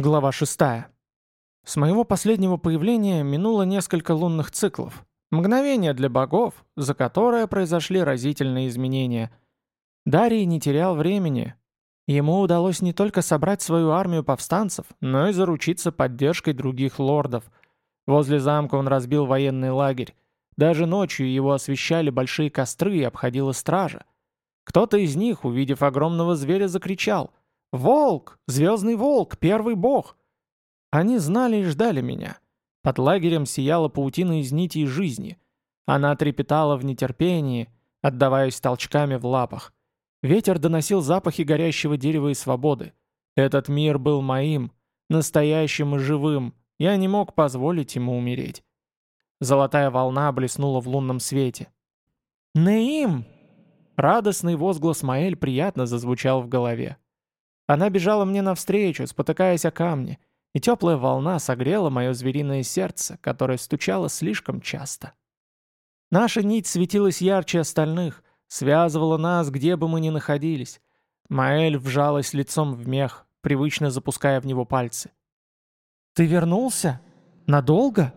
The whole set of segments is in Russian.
Глава 6. С моего последнего появления минуло несколько лунных циклов. Мгновение для богов, за которое произошли разительные изменения. Дарий не терял времени. Ему удалось не только собрать свою армию повстанцев, но и заручиться поддержкой других лордов. Возле замка он разбил военный лагерь. Даже ночью его освещали большие костры и обходила стража. Кто-то из них, увидев огромного зверя, закричал — «Волк! Звездный волк! Первый бог!» Они знали и ждали меня. Под лагерем сияла паутина из нитей жизни. Она трепетала в нетерпении, отдаваясь толчками в лапах. Ветер доносил запахи горящего дерева и свободы. Этот мир был моим, настоящим и живым. Я не мог позволить ему умереть. Золотая волна блеснула в лунном свете. «Неим!» Радостный возглас Маэль приятно зазвучал в голове. Она бежала мне навстречу, спотыкаясь о камни, и теплая волна согрела мое звериное сердце, которое стучало слишком часто. Наша нить светилась ярче остальных, связывала нас, где бы мы ни находились. Маэль вжалась лицом в мех, привычно запуская в него пальцы. «Ты вернулся? Надолго?»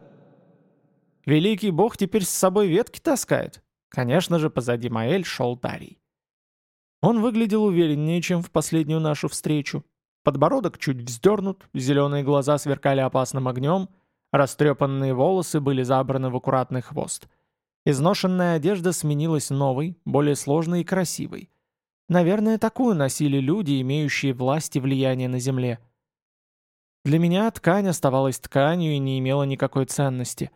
«Великий бог теперь с собой ветки таскает». Конечно же, позади Маэль шел Дарий. Он выглядел увереннее, чем в последнюю нашу встречу. Подбородок чуть вздернут, зеленые глаза сверкали опасным огнем, растрепанные волосы были забраны в аккуратный хвост. Изношенная одежда сменилась новой, более сложной и красивой. Наверное, такую носили люди, имеющие власть и влияние на земле. Для меня ткань оставалась тканью и не имела никакой ценности.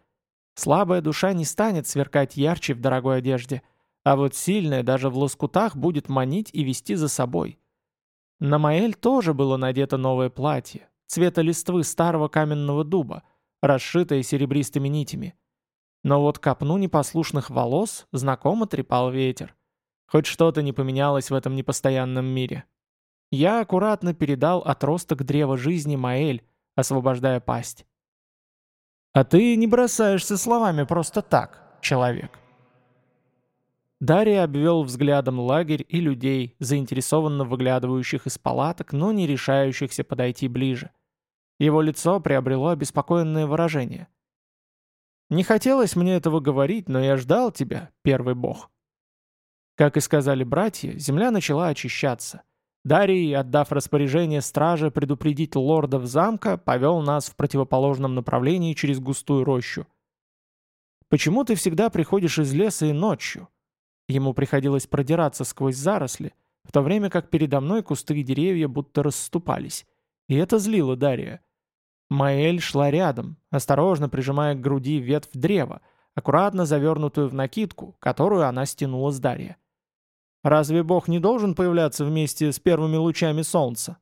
Слабая душа не станет сверкать ярче в дорогой одежде — а вот сильная даже в лоскутах будет манить и вести за собой. На Маэль тоже было надето новое платье, цвета листвы старого каменного дуба, расшитое серебристыми нитями. Но вот копну непослушных волос знакомо трепал ветер. Хоть что-то не поменялось в этом непостоянном мире. Я аккуратно передал отросток древа жизни Маэль, освобождая пасть. «А ты не бросаешься словами просто так, человек», Дарья обвел взглядом лагерь и людей, заинтересованно выглядывающих из палаток, но не решающихся подойти ближе. Его лицо приобрело обеспокоенное выражение. «Не хотелось мне этого говорить, но я ждал тебя, первый бог». Как и сказали братья, земля начала очищаться. Дарий, отдав распоряжение страже предупредить лордов замка, повел нас в противоположном направлении через густую рощу. «Почему ты всегда приходишь из леса и ночью?» Ему приходилось продираться сквозь заросли, в то время как передо мной кусты и деревья будто расступались. И это злило Дария. Маэль шла рядом, осторожно прижимая к груди ветвь древа, аккуратно завернутую в накидку, которую она стянула с Дария. «Разве Бог не должен появляться вместе с первыми лучами солнца?»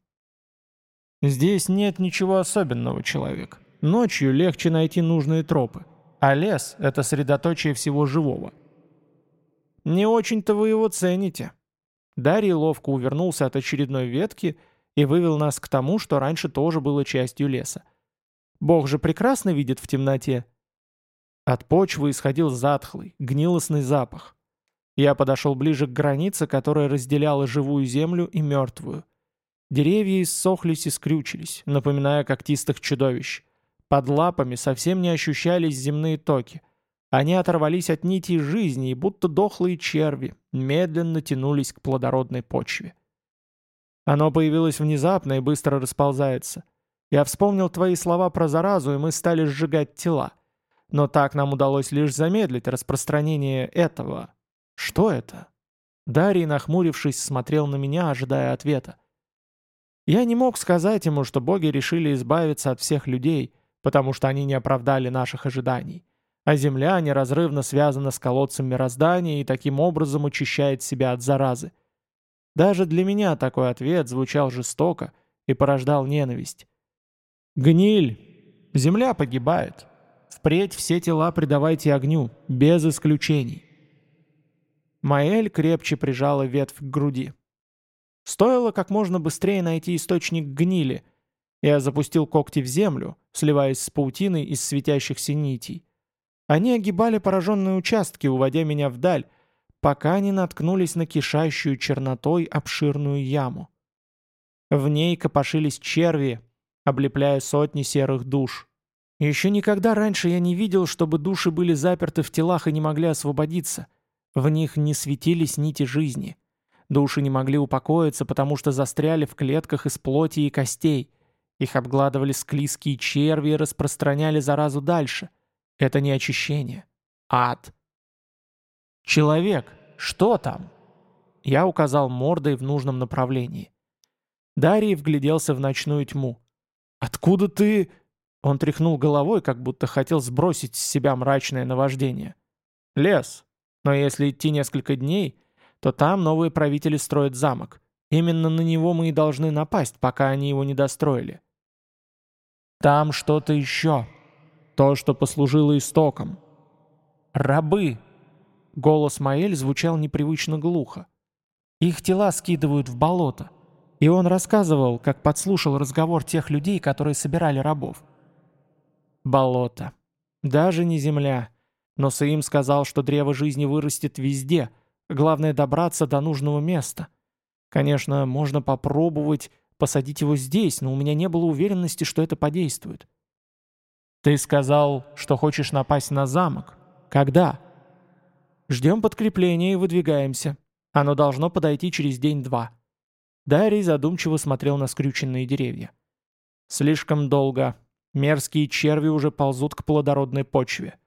«Здесь нет ничего особенного, человек. Ночью легче найти нужные тропы, а лес — это средоточие всего живого». Не очень-то вы его цените». Дарий ловко увернулся от очередной ветки и вывел нас к тому, что раньше тоже было частью леса. Бог же прекрасно видит в темноте. От почвы исходил затхлый, гнилостный запах. Я подошел ближе к границе, которая разделяла живую землю и мертвую. Деревья иссохлись и скрючились, напоминая когтистых чудовищ. Под лапами совсем не ощущались земные токи — они оторвались от нитей жизни и будто дохлые черви, медленно тянулись к плодородной почве. Оно появилось внезапно и быстро расползается. Я вспомнил твои слова про заразу, и мы стали сжигать тела. Но так нам удалось лишь замедлить распространение этого. Что это? Дарий, нахмурившись, смотрел на меня, ожидая ответа. Я не мог сказать ему, что боги решили избавиться от всех людей, потому что они не оправдали наших ожиданий а Земля неразрывно связана с колодцем мироздания и таким образом очищает себя от заразы. Даже для меня такой ответ звучал жестоко и порождал ненависть. «Гниль! Земля погибает. Впредь все тела предавайте огню, без исключений». Маэль крепче прижала ветвь к груди. Стоило как можно быстрее найти источник гнили. Я запустил когти в землю, сливаясь с паутиной из светящихся нитей. Они огибали пораженные участки, уводя меня вдаль, пока не наткнулись на кишащую чернотой обширную яму. В ней копошились черви, облепляя сотни серых душ. Еще никогда раньше я не видел, чтобы души были заперты в телах и не могли освободиться. В них не светились нити жизни. Души не могли упокоиться, потому что застряли в клетках из плоти и костей. Их обгладывали склизкие черви и распространяли заразу дальше. Это не очищение. Ад. «Человек, что там?» Я указал мордой в нужном направлении. Дарий вгляделся в ночную тьму. «Откуда ты...» Он тряхнул головой, как будто хотел сбросить с себя мрачное наваждение. «Лес. Но если идти несколько дней, то там новые правители строят замок. Именно на него мы и должны напасть, пока они его не достроили. Там что-то еще. То, что послужило истоком. Рабы. Голос Маэль звучал непривычно глухо. Их тела скидывают в болото. И он рассказывал, как подслушал разговор тех людей, которые собирали рабов. Болото. Даже не земля. Но Саим сказал, что древо жизни вырастет везде. Главное добраться до нужного места. Конечно, можно попробовать посадить его здесь, но у меня не было уверенности, что это подействует. «Ты сказал, что хочешь напасть на замок. Когда?» «Ждем подкрепления и выдвигаемся. Оно должно подойти через день-два». Дарий задумчиво смотрел на скрюченные деревья. «Слишком долго. Мерзкие черви уже ползут к плодородной почве.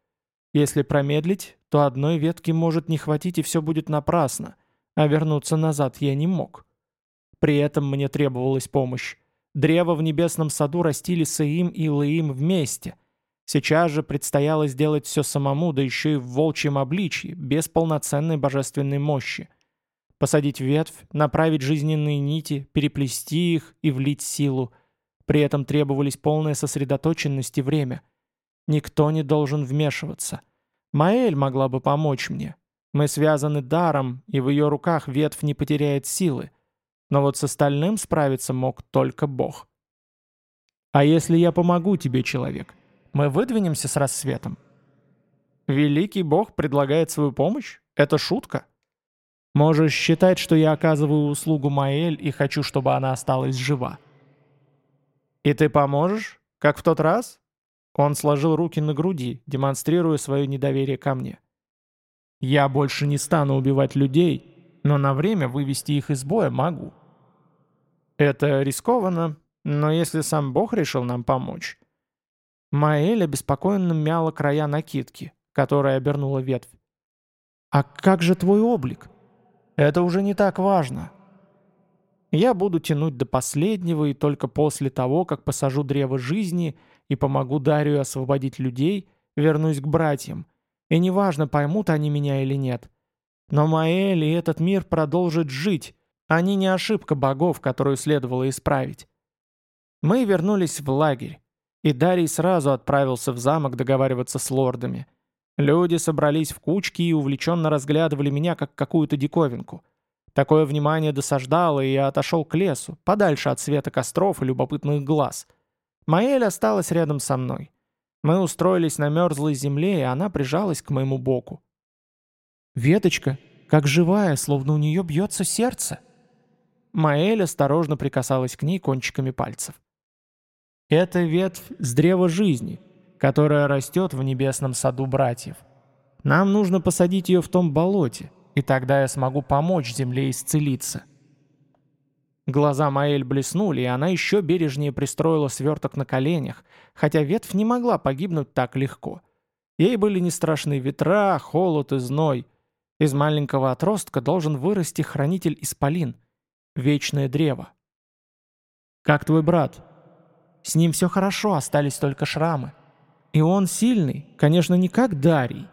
Если промедлить, то одной ветки может не хватить и все будет напрасно, а вернуться назад я не мог». При этом мне требовалась помощь. Древо в небесном саду растили Саим и Лаим вместе. Сейчас же предстояло сделать все самому, да еще и в волчьем обличье, без полноценной божественной мощи. Посадить ветвь, направить жизненные нити, переплести их и влить силу. При этом требовались полная сосредоточенность и время. Никто не должен вмешиваться. Маэль могла бы помочь мне. Мы связаны даром, и в ее руках ветвь не потеряет силы. Но вот с остальным справиться мог только Бог. «А если я помогу тебе, человек, мы выдвинемся с рассветом?» «Великий Бог предлагает свою помощь? Это шутка?» «Можешь считать, что я оказываю услугу Маэль и хочу, чтобы она осталась жива». «И ты поможешь? Как в тот раз?» Он сложил руки на груди, демонстрируя свое недоверие ко мне. «Я больше не стану убивать людей, но на время вывести их из боя могу. Это рискованно, но если сам Бог решил нам помочь... Маэль обеспокоенно мяла края накидки, которая обернула ветвь. «А как же твой облик? Это уже не так важно. Я буду тянуть до последнего и только после того, как посажу древо жизни и помогу Дарию освободить людей, вернусь к братьям. И неважно, поймут они меня или нет. Но Маэль и этот мир продолжит жить, они не ошибка богов, которую следовало исправить. Мы вернулись в лагерь, и Дарий сразу отправился в замок договариваться с лордами. Люди собрались в кучки и увлеченно разглядывали меня, как какую-то диковинку. Такое внимание досаждало, и я отошел к лесу, подальше от света костров и любопытных глаз. Маэль осталась рядом со мной. Мы устроились на мерзлой земле, и она прижалась к моему боку. «Веточка, как живая, словно у нее бьется сердце», Маэль осторожно прикасалась к ней кончиками пальцев. «Это ветвь с древа жизни, которая растет в небесном саду братьев. Нам нужно посадить ее в том болоте, и тогда я смогу помочь земле исцелиться». Глаза Маэль блеснули, и она еще бережнее пристроила сверток на коленях, хотя ветвь не могла погибнуть так легко. Ей были не страшны ветра, холод и зной. Из маленького отростка должен вырасти хранитель-исполин — вечное древо. «Как твой брат?» «С ним все хорошо, остались только шрамы. И он сильный, конечно, не как Дарий».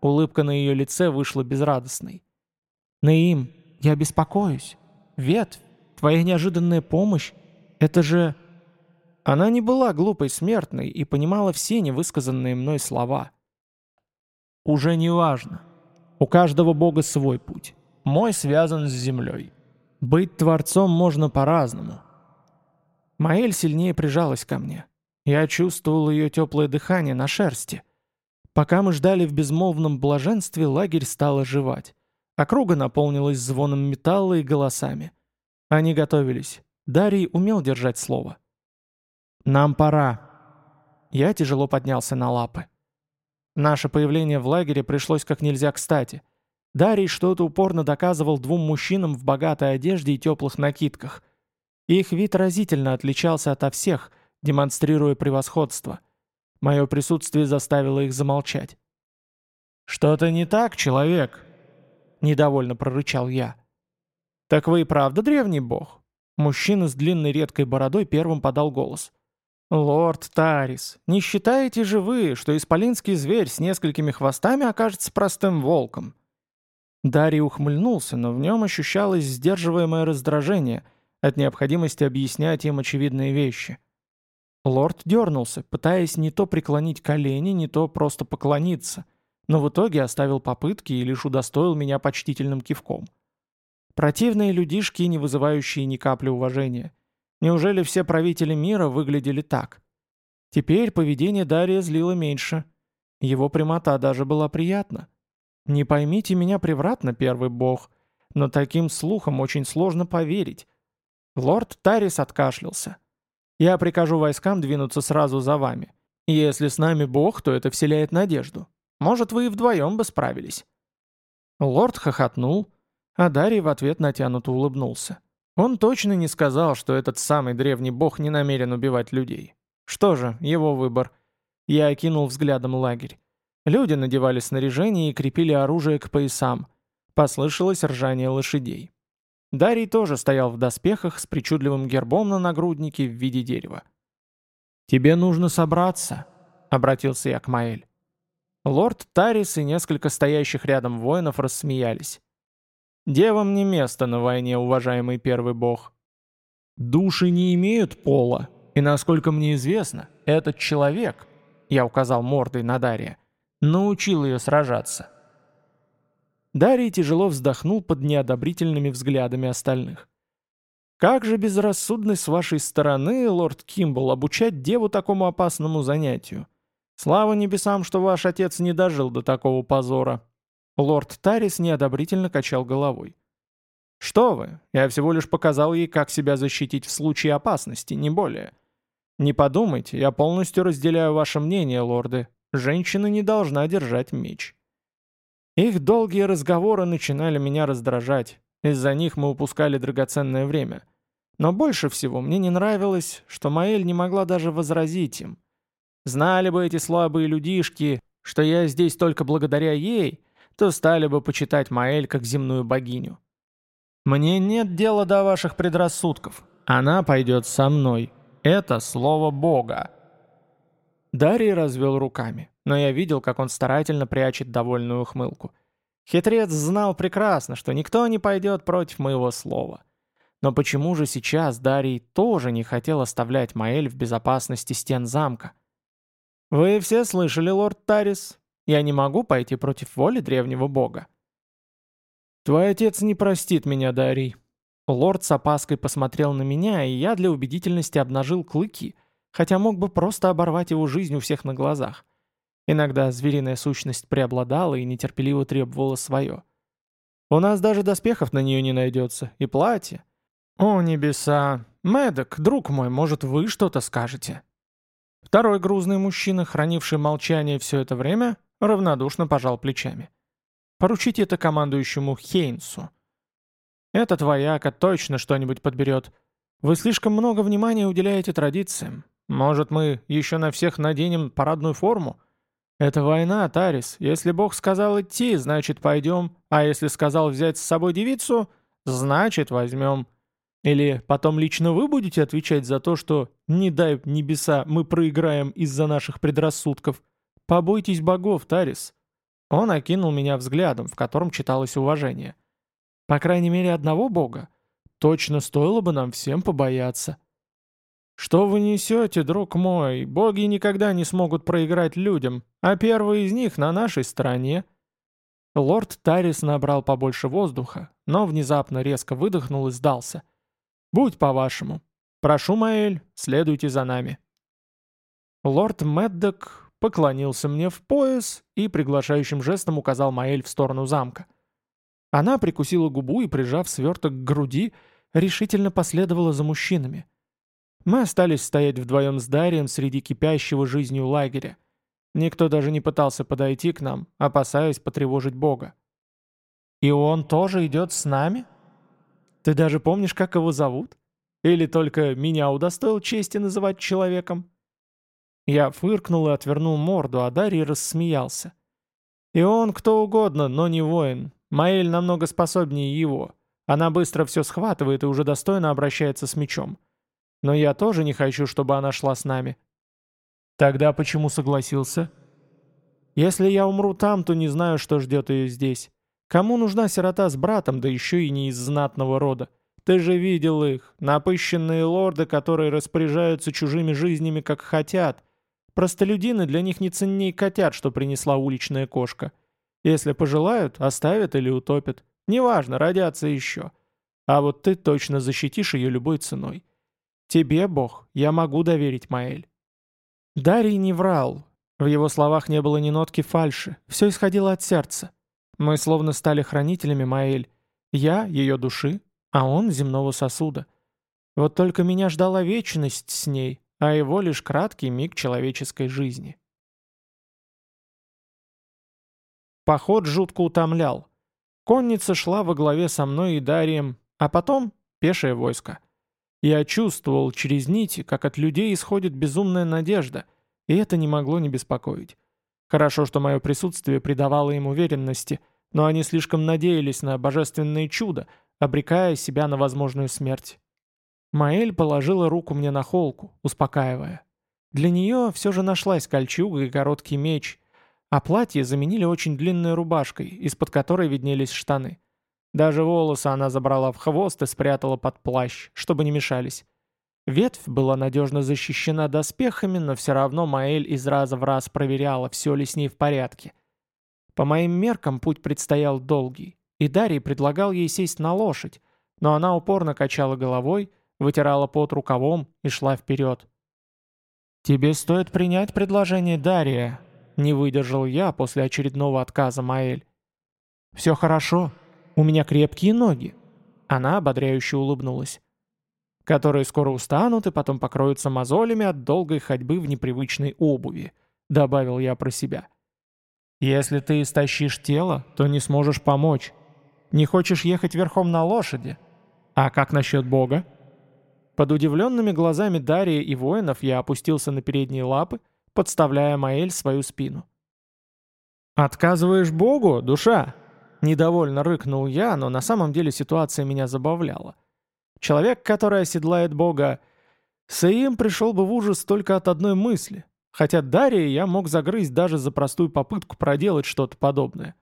Улыбка на ее лице вышла безрадостной. «Наим, я беспокоюсь. Ветвь, твоя неожиданная помощь, это же...» Она не была глупой смертной и понимала все невысказанные мной слова. «Уже не важно. У каждого бога свой путь. Мой связан с землей. Быть творцом можно по-разному. Маэль сильнее прижалась ко мне. Я чувствовал ее теплое дыхание на шерсти. Пока мы ждали в безмолвном блаженстве, лагерь стал оживать. Округа наполнилась звоном металла и голосами. Они готовились. Дарий умел держать слово. «Нам пора». Я тяжело поднялся на лапы. Наше появление в лагере пришлось как нельзя кстати. Дарий что-то упорно доказывал двум мужчинам в богатой одежде и теплых накидках. Их вид разительно отличался ото всех, демонстрируя превосходство. Мое присутствие заставило их замолчать. «Что-то не так, человек?» — недовольно прорычал я. «Так вы и правда древний бог?» Мужчина с длинной редкой бородой первым подал голос. «Лорд Тарис, не считаете же вы, что исполинский зверь с несколькими хвостами окажется простым волком?» Дарий ухмыльнулся, но в нем ощущалось сдерживаемое раздражение от необходимости объяснять им очевидные вещи. Лорд дернулся, пытаясь не то преклонить колени, не то просто поклониться, но в итоге оставил попытки и лишь удостоил меня почтительным кивком. Противные людишки, не вызывающие ни капли уважения. Неужели все правители мира выглядели так? Теперь поведение Дария злило меньше. Его прямота даже была приятна. Не поймите меня превратно, первый бог, но таким слухам очень сложно поверить. Лорд Тарис откашлялся. Я прикажу войскам двинуться сразу за вами. Если с нами бог, то это вселяет надежду. Может, вы и вдвоем бы справились. Лорд хохотнул, а Дарий в ответ натянуто улыбнулся. Он точно не сказал, что этот самый древний бог не намерен убивать людей. Что же, его выбор. Я окинул взглядом лагерь. Люди надевали снаряжение и крепили оружие к поясам. Послышалось ржание лошадей. Дарий тоже стоял в доспехах с причудливым гербом на нагруднике в виде дерева. «Тебе нужно собраться», — обратился я к Маэль. Лорд Тарис и несколько стоящих рядом воинов рассмеялись. Девам не место на войне, уважаемый первый бог. Души не имеют пола, и, насколько мне известно, этот человек, я указал мордой на Дарья, научил ее сражаться. Дарий тяжело вздохнул под неодобрительными взглядами остальных. «Как же безрассудно с вашей стороны, лорд Кимбл, обучать деву такому опасному занятию. Слава небесам, что ваш отец не дожил до такого позора. Лорд Тарис неодобрительно качал головой. «Что вы, я всего лишь показал ей, как себя защитить в случае опасности, не более. Не подумайте, я полностью разделяю ваше мнение, лорды. Женщина не должна держать меч». Их долгие разговоры начинали меня раздражать. Из-за них мы упускали драгоценное время. Но больше всего мне не нравилось, что Маэль не могла даже возразить им. Знали бы эти слабые людишки, что я здесь только благодаря ей, то стали бы почитать Маэль как земную богиню. Мне нет дела до ваших предрассудков. Она пойдет со мной. Это слово Бога. Дарий развел руками, но я видел, как он старательно прячет довольную ухмылку. Хитрец знал прекрасно, что никто не пойдет против моего слова. Но почему же сейчас Дарий тоже не хотел оставлять Маэль в безопасности стен замка? «Вы все слышали, лорд Тарис? Я не могу пойти против воли древнего бога. Твой отец не простит меня, Дарий. Лорд с опаской посмотрел на меня, и я для убедительности обнажил клыки, хотя мог бы просто оборвать его жизнь у всех на глазах. Иногда звериная сущность преобладала и нетерпеливо требовала свое. У нас даже доспехов на нее не найдется, и платье. О, небеса! Мэддок, друг мой, может, вы что-то скажете? Второй грузный мужчина, хранивший молчание все это время, равнодушно пожал плечами. «Поручите это командующему Хейнсу. Этот вояка точно что-нибудь подберет. Вы слишком много внимания уделяете традициям. Может, мы еще на всех наденем парадную форму? Это война, Тарис. Если Бог сказал идти, значит пойдем, а если сказал взять с собой девицу, значит возьмем. Или потом лично вы будете отвечать за то, что, не дай небеса, мы проиграем из-за наших предрассудков?» «Побойтесь богов, Тарис!» Он окинул меня взглядом, в котором читалось уважение. «По крайней мере, одного бога. Точно стоило бы нам всем побояться». «Что вы несете, друг мой? Боги никогда не смогут проиграть людям, а первый из них на нашей стороне». Лорд Тарис набрал побольше воздуха, но внезапно резко выдохнул и сдался. «Будь по-вашему. Прошу, Маэль, следуйте за нами». Лорд Меддок поклонился мне в пояс и приглашающим жестом указал Маэль в сторону замка. Она прикусила губу и, прижав сверток к груди, решительно последовала за мужчинами. Мы остались стоять вдвоем с Дарием среди кипящего жизнью лагеря. Никто даже не пытался подойти к нам, опасаясь потревожить Бога. «И он тоже идет с нами? Ты даже помнишь, как его зовут? Или только меня удостоил чести называть человеком?» Я фыркнул и отвернул морду, а Дарий рассмеялся. «И он кто угодно, но не воин. Маэль намного способнее его. Она быстро все схватывает и уже достойно обращается с мечом. Но я тоже не хочу, чтобы она шла с нами. Тогда почему согласился? Если я умру там, то не знаю, что ждет ее здесь. Кому нужна сирота с братом, да еще и не из знатного рода? Ты же видел их, напыщенные лорды, которые распоряжаются чужими жизнями, как хотят. Простолюдины для них не ценней котят, что принесла уличная кошка. Если пожелают, оставят или утопят. Неважно, родятся еще. А вот ты точно защитишь ее любой ценой. Тебе, Бог, я могу доверить, Маэль. Дарий не врал. В его словах не было ни нотки фальши. Все исходило от сердца. Мы словно стали хранителями Маэль. Я — ее души, а он — земного сосуда. Вот только меня ждала вечность с ней, а его лишь краткий миг человеческой жизни. Поход жутко утомлял. Конница шла во главе со мной и Дарием, а потом пешее войско. Я чувствовал через нити, как от людей исходит безумная надежда, и это не могло не беспокоить. Хорошо, что мое присутствие придавало им уверенности, но они слишком надеялись на божественное чудо, обрекая себя на возможную смерть. Маэль положила руку мне на холку, успокаивая. Для нее все же нашлась кольчуга и короткий меч, а платье заменили очень длинной рубашкой, из-под которой виднелись штаны. Даже волосы она забрала в хвост и спрятала под плащ, чтобы не мешались. Ветвь была надежно защищена доспехами, но все равно Маэль из раза в раз проверяла, все ли с ней в порядке. По моим меркам путь предстоял долгий, и Дарий предлагал ей сесть на лошадь, но она упорно качала головой, вытирала пот рукавом и шла вперед. «Тебе стоит принять предложение Дария», — не выдержал я после очередного отказа Маэль. «Все хорошо», у меня крепкие ноги». Она ободряюще улыбнулась. «Которые скоро устанут и потом покроются мозолями от долгой ходьбы в непривычной обуви», — добавил я про себя. «Если ты истощишь тело, то не сможешь помочь. Не хочешь ехать верхом на лошади? А как насчет Бога?» Под удивленными глазами Дария и воинов я опустился на передние лапы, подставляя Маэль свою спину. «Отказываешь Богу, душа?» Недовольно рыкнул я, но на самом деле ситуация меня забавляла. Человек, который оседлает бога, Саим пришел бы в ужас только от одной мысли. Хотя Дарья я мог загрызть даже за простую попытку проделать что-то подобное.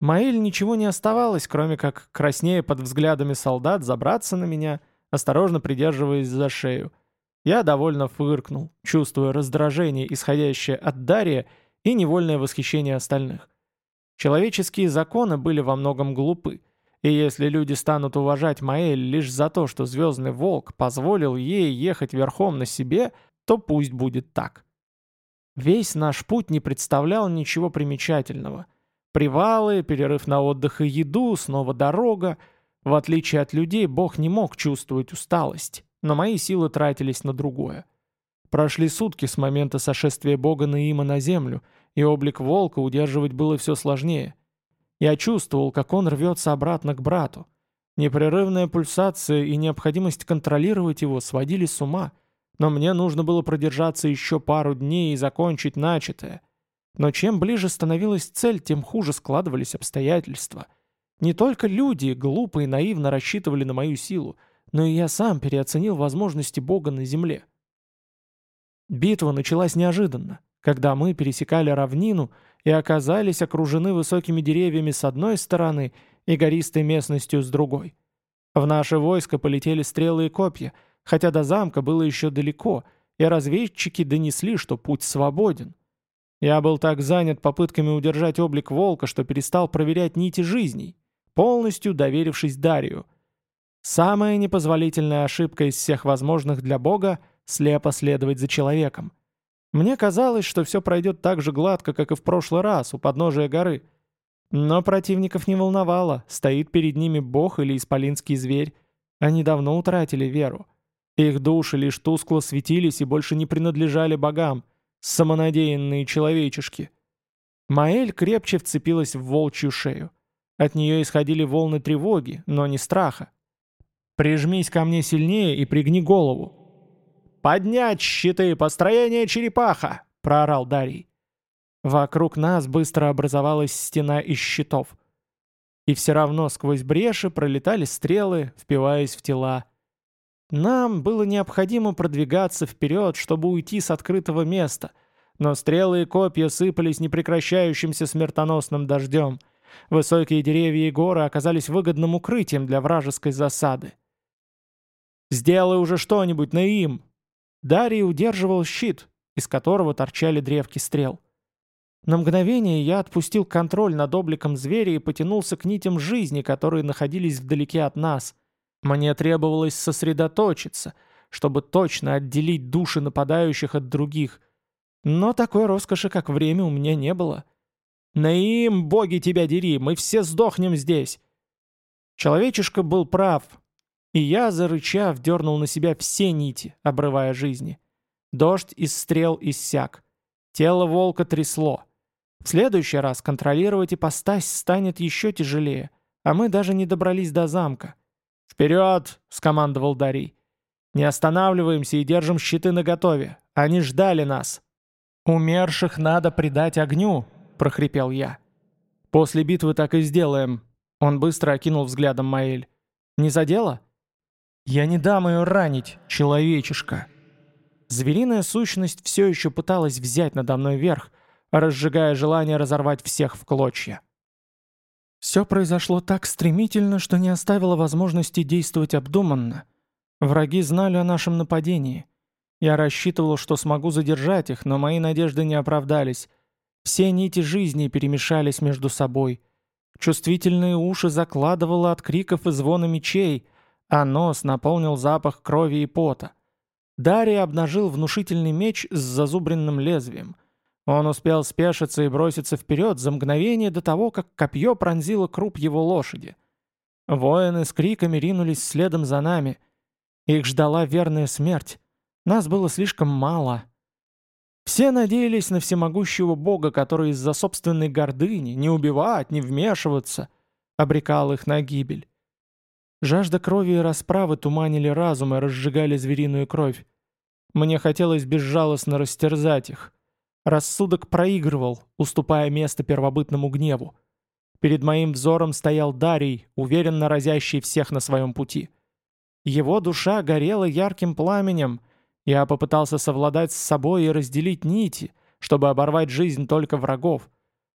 Маэль ничего не оставалось, кроме как, краснея под взглядами солдат, забраться на меня, осторожно придерживаясь за шею. Я довольно фыркнул, чувствуя раздражение, исходящее от Дарья, и невольное восхищение остальных. Человеческие законы были во многом глупы, и если люди станут уважать Маэль лишь за то, что Звездный Волк позволил ей ехать верхом на себе, то пусть будет так. Весь наш путь не представлял ничего примечательного. Привалы, перерыв на отдых и еду, снова дорога. В отличие от людей, Бог не мог чувствовать усталость, но мои силы тратились на другое. Прошли сутки с момента сошествия Бога Наима на землю, и облик волка удерживать было все сложнее. Я чувствовал, как он рвется обратно к брату. Непрерывная пульсация и необходимость контролировать его сводили с ума, но мне нужно было продержаться еще пару дней и закончить начатое. Но чем ближе становилась цель, тем хуже складывались обстоятельства. Не только люди глупо и наивно рассчитывали на мою силу, но и я сам переоценил возможности Бога на земле. Битва началась неожиданно когда мы пересекали равнину и оказались окружены высокими деревьями с одной стороны и гористой местностью с другой. В наше войско полетели стрелы и копья, хотя до замка было еще далеко, и разведчики донесли, что путь свободен. Я был так занят попытками удержать облик волка, что перестал проверять нити жизней, полностью доверившись Дарию. Самая непозволительная ошибка из всех возможных для Бога — слепо следовать за человеком — мне казалось, что все пройдет так же гладко, как и в прошлый раз, у подножия горы. Но противников не волновало, стоит перед ними бог или исполинский зверь. Они давно утратили веру. Их души лишь тускло светились и больше не принадлежали богам, самонадеянные человечешки. Маэль крепче вцепилась в волчью шею. От нее исходили волны тревоги, но не страха. «Прижмись ко мне сильнее и пригни голову». «Поднять щиты! Построение черепаха!» — проорал Дарий. Вокруг нас быстро образовалась стена из щитов. И все равно сквозь бреши пролетали стрелы, впиваясь в тела. Нам было необходимо продвигаться вперед, чтобы уйти с открытого места, но стрелы и копья сыпались непрекращающимся смертоносным дождем. Высокие деревья и горы оказались выгодным укрытием для вражеской засады. «Сделай уже что-нибудь, Наим!» Дарий удерживал щит, из которого торчали древки стрел. На мгновение я отпустил контроль над обликом зверя и потянулся к нитям жизни, которые находились вдалеке от нас. Мне требовалось сосредоточиться, чтобы точно отделить души нападающих от других. Но такой роскоши, как время, у меня не было. «Наим, боги тебя дери, мы все сдохнем здесь!» Человечишка был прав, и я, зарычав, дернул на себя все нити, обрывая жизни. Дождь из стрел иссяк. Тело волка трясло. В следующий раз контролировать ипостась станет еще тяжелее, а мы даже не добрались до замка. «Вперед!» — скомандовал Дарий. «Не останавливаемся и держим щиты наготове. Они ждали нас». «Умерших надо предать огню», — прохрипел я. «После битвы так и сделаем». Он быстро окинул взглядом Маэль. «Не задело?» «Я не дам ее ранить, человечишка». Звериная сущность все еще пыталась взять надо мной верх — разжигая желание разорвать всех в клочья. Все произошло так стремительно, что не оставило возможности действовать обдуманно. Враги знали о нашем нападении. Я рассчитывал, что смогу задержать их, но мои надежды не оправдались. Все нити жизни перемешались между собой. Чувствительные уши закладывало от криков и звона мечей, а нос наполнил запах крови и пота. Дарья обнажил внушительный меч с зазубренным лезвием — он успел спешиться и броситься вперед за мгновение до того, как копье пронзило круп его лошади. Воины с криками ринулись следом за нами. Их ждала верная смерть. Нас было слишком мало. Все надеялись на всемогущего бога, который из-за собственной гордыни, не убивать, не вмешиваться, обрекал их на гибель. Жажда крови и расправы туманили разум и разжигали звериную кровь. Мне хотелось безжалостно растерзать их. Рассудок проигрывал, уступая место первобытному гневу. Перед моим взором стоял Дарий, уверенно разящий всех на своем пути. Его душа горела ярким пламенем. Я попытался совладать с собой и разделить нити, чтобы оборвать жизнь только врагов.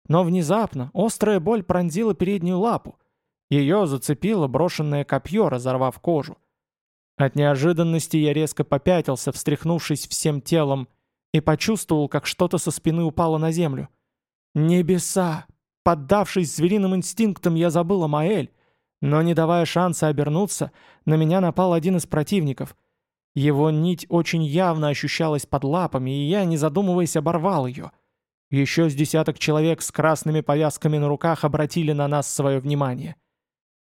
Но внезапно острая боль пронзила переднюю лапу. Ее зацепило брошенное копье, разорвав кожу. От неожиданности я резко попятился, встряхнувшись всем телом, и почувствовал, как что-то со спины упало на землю. Небеса! Поддавшись звериным инстинктам, я забыл о Маэль, но не давая шанса обернуться, на меня напал один из противников. Его нить очень явно ощущалась под лапами, и я, не задумываясь, оборвал ее. Еще с десяток человек с красными повязками на руках обратили на нас свое внимание.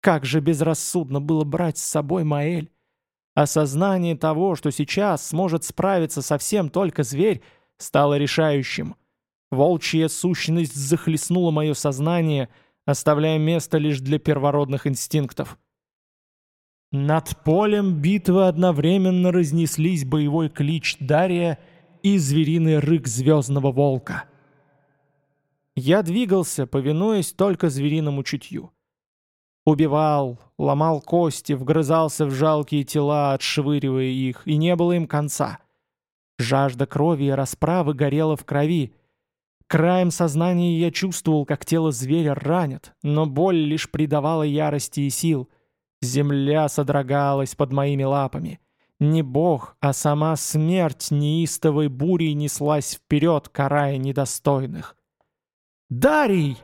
Как же безрассудно было брать с собой Маэль! Осознание того, что сейчас сможет справиться совсем только зверь, стало решающим. Волчья сущность захлестнула мое сознание, оставляя место лишь для первородных инстинктов. Над полем битвы одновременно разнеслись боевой клич Дария и звериный рык звездного волка. Я двигался, повинуясь только звериному чутью. Убивал, ломал кости, вгрызался в жалкие тела, отшвыривая их, и не было им конца. Жажда крови и расправы горела в крови. Краем сознания я чувствовал, как тело зверя ранят, но боль лишь придавала ярости и сил. Земля содрогалась под моими лапами. Не бог, а сама смерть неистовой бурей неслась вперед, карая недостойных. «Дарий!»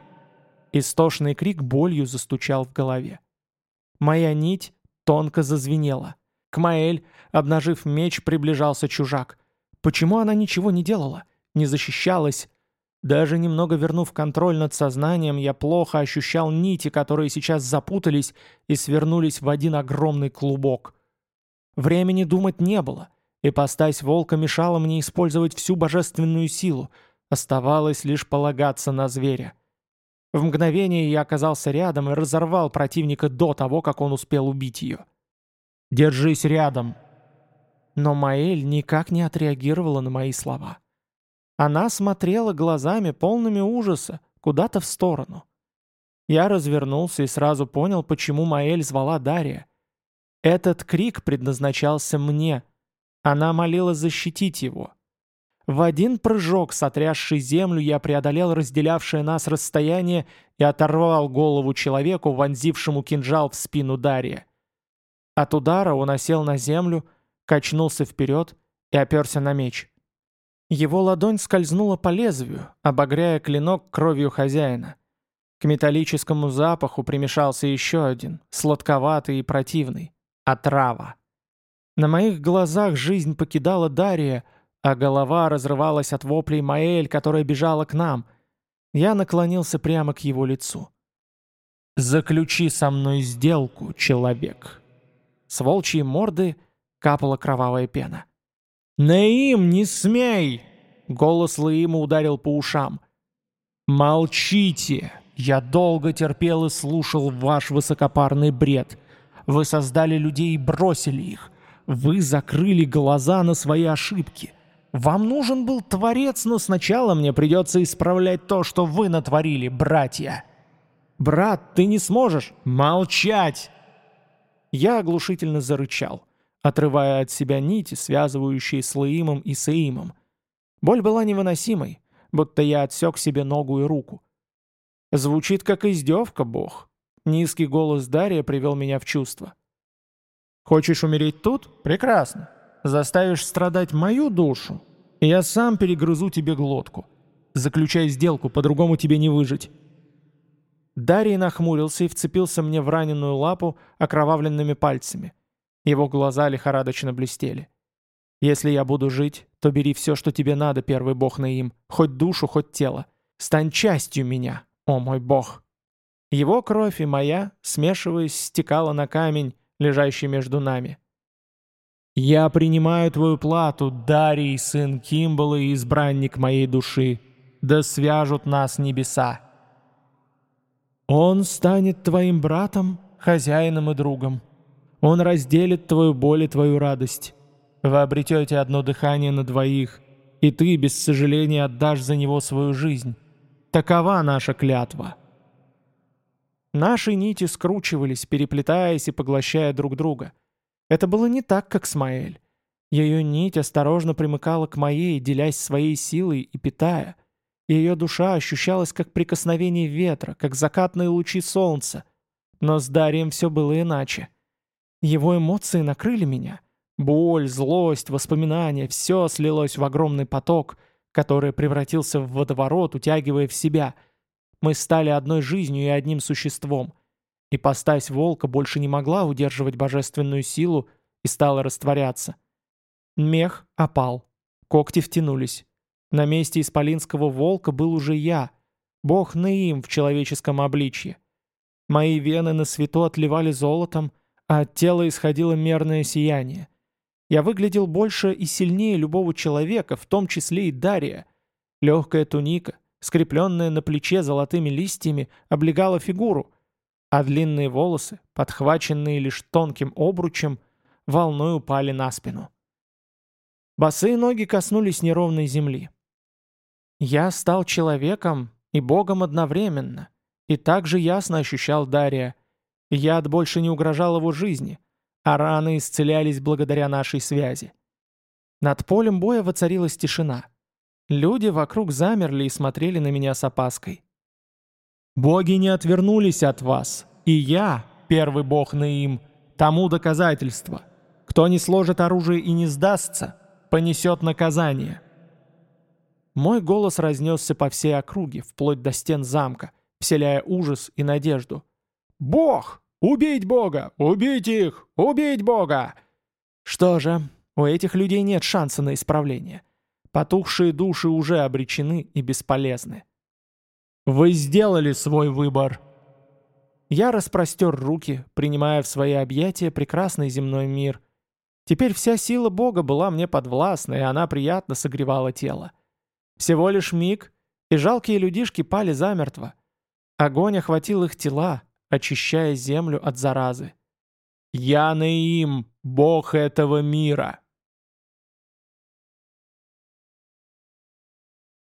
Истошный крик болью застучал в голове. Моя нить тонко зазвенела. К Маэль, обнажив меч, приближался чужак. Почему она ничего не делала? Не защищалась? Даже немного вернув контроль над сознанием, я плохо ощущал нити, которые сейчас запутались и свернулись в один огромный клубок. Времени думать не было. Ипостась волка мешала мне использовать всю божественную силу. Оставалось лишь полагаться на зверя. В мгновение я оказался рядом и разорвал противника до того, как он успел убить ее. «Держись рядом!» Но Маэль никак не отреагировала на мои слова. Она смотрела глазами, полными ужаса, куда-то в сторону. Я развернулся и сразу понял, почему Маэль звала Дарья. Этот крик предназначался мне. Она молила защитить его. В один прыжок, сотрясший землю, я преодолел разделявшее нас расстояние и оторвал голову человеку, вонзившему кинжал в спину Дарья. От удара он осел на землю, качнулся вперед и оперся на меч. Его ладонь скользнула по лезвию, обогряя клинок кровью хозяина. К металлическому запаху примешался еще один, сладковатый и противный. Отрава. На моих глазах жизнь покидала Дария, а голова разрывалась от воплей Маэль, которая бежала к нам. Я наклонился прямо к его лицу. «Заключи со мной сделку, человек». С волчьей морды капала кровавая пена. «Наим, не смей!» Голос Лаима ударил по ушам. «Молчите! Я долго терпел и слушал ваш высокопарный бред. Вы создали людей и бросили их. Вы закрыли глаза на свои ошибки. Вам нужен был Творец, но сначала мне придется исправлять то, что вы натворили, братья. Брат, ты не сможешь молчать!» Я оглушительно зарычал, отрывая от себя нити, связывающие с Лаимом и Саимом. Боль была невыносимой, будто я отсек себе ногу и руку. Звучит как издевка, бог. Низкий голос Дария привел меня в чувство. «Хочешь умереть тут? Прекрасно. Заставишь страдать мою душу, и я сам перегрызу тебе глотку. Заключай сделку, по-другому тебе не выжить». Дарий нахмурился и вцепился мне в раненую лапу окровавленными пальцами. Его глаза лихорадочно блестели. «Если я буду жить, то бери все, что тебе надо, первый бог Наим, хоть душу, хоть тело. Стань частью меня, о мой бог!» Его кровь и моя, смешиваясь, стекала на камень, лежащий между нами. «Я принимаю твою плату, Дарий, сын Кимбала и избранник моей души. Да свяжут нас небеса!» Он станет твоим братом, хозяином и другом. Он разделит твою боль и твою радость. Вы обретете одно дыхание на двоих, и ты без сожаления отдашь за него свою жизнь. Такова наша клятва. Наши нити скручивались, переплетаясь и поглощая друг друга. Это было не так, как с. Ее нить осторожно примыкала к моей, делясь своей силой и питая — ее душа ощущалась как прикосновение ветра, как закатные лучи солнца. Но с Дарием все было иначе. Его эмоции накрыли меня. Боль, злость, воспоминания — все слилось в огромный поток, который превратился в водоворот, утягивая в себя. Мы стали одной жизнью и одним существом. И постась волка больше не могла удерживать божественную силу и стала растворяться. Мех опал. Когти втянулись. На месте исполинского волка был уже я, бог Наим в человеческом обличье. Мои вены на свету отливали золотом, а от тела исходило мерное сияние. Я выглядел больше и сильнее любого человека, в том числе и Дария. Легкая туника, скрепленная на плече золотыми листьями, облегала фигуру, а длинные волосы, подхваченные лишь тонким обручем, волной упали на спину. Босые ноги коснулись неровной земли. Я стал человеком и богом одновременно, и также ясно ощущал Дария. Яд больше не угрожал его жизни, а раны исцелялись благодаря нашей связи. Над полем боя воцарилась тишина. Люди вокруг замерли и смотрели на меня с опаской. «Боги не отвернулись от вас, и я, первый бог Наим, тому доказательство. Кто не сложит оружие и не сдастся, понесет наказание». Мой голос разнесся по всей округе, вплоть до стен замка, вселяя ужас и надежду. «Бог! Убить Бога! Убить их! Убить Бога!» Что же, у этих людей нет шанса на исправление. Потухшие души уже обречены и бесполезны. «Вы сделали свой выбор!» Я распростер руки, принимая в свои объятия прекрасный земной мир. Теперь вся сила Бога была мне подвластна, и она приятно согревала тело. Всего лишь миг, и жалкие людишки пали замертво. Огонь охватил их тела, очищая землю от заразы. «Я Наим, бог этого мира!»